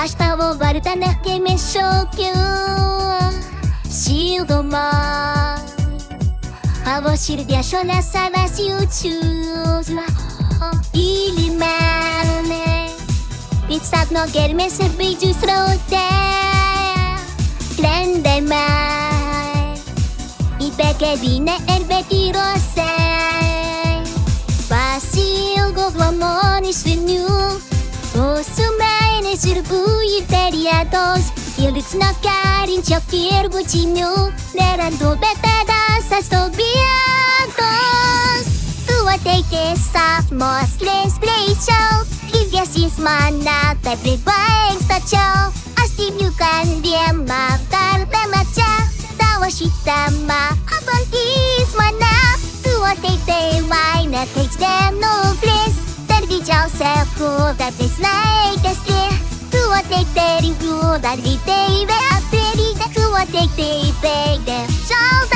明日を割るたなけめしょうきゅうシールドマン青汁でしょなさらし宇宙いりまね 부인 때리아도스 Yeliksna karin čia kirgu čimių Nerandu bet tada sastovėtos Tu ateikis sapnos leis greičiau Ilgesys mane taip pribaigs tačiau Aš timiu kalbėjimą dar nemačia Tavo šitama apvaldys mane Tu ateik tai laimė, kai žvenų plės Dar didžiausia kurda, tai snaikės prie ててりふをだりていべあってりだくわてていべいでしょう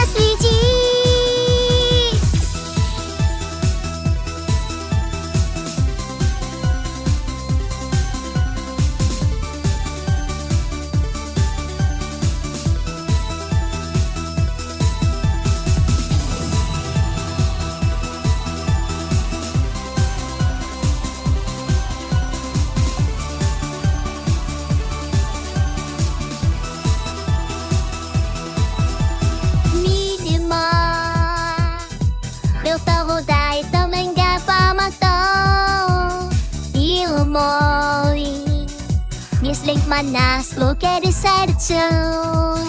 Just link man nas Look at his side show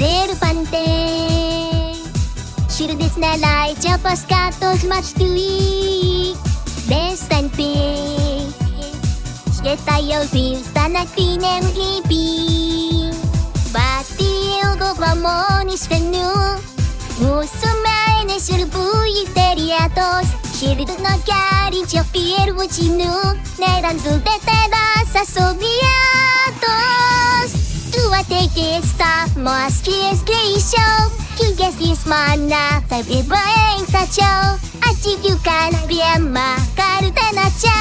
Deru pante Shiru this na lai Chapas katos match to eat Best and pink Shigeta yo feel Sana kinem hippie シルのキャリジョピエルを死ぬ値段ずれてらさそびアとすとはてけさもあすきえすけいしょキげしすまなファビバエンサチョウ!アチキあちゆかなびえまかるてなちゃ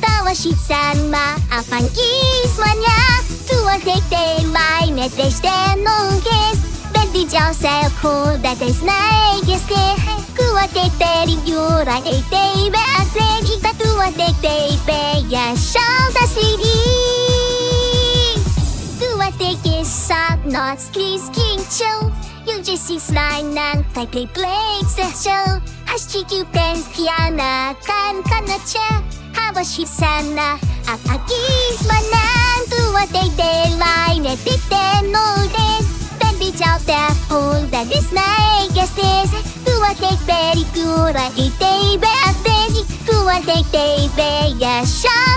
たわしさんマあぱんきすまにゃとはイけまいねてしてのんけすジりじょうせいこだてすないげすけわけてりゆられていべあてにたくわけていべやしゃだしりくわてけさのスキスキンチョウ UGC スライなんたいプレイプレイセッション足きゅうペンスキアナカンカナチャハバシサナアカキスマナンとわていてらいねててのうで Baby ちゃうてほんだですない ik doe wat ik deed bij Adesi, doe wat.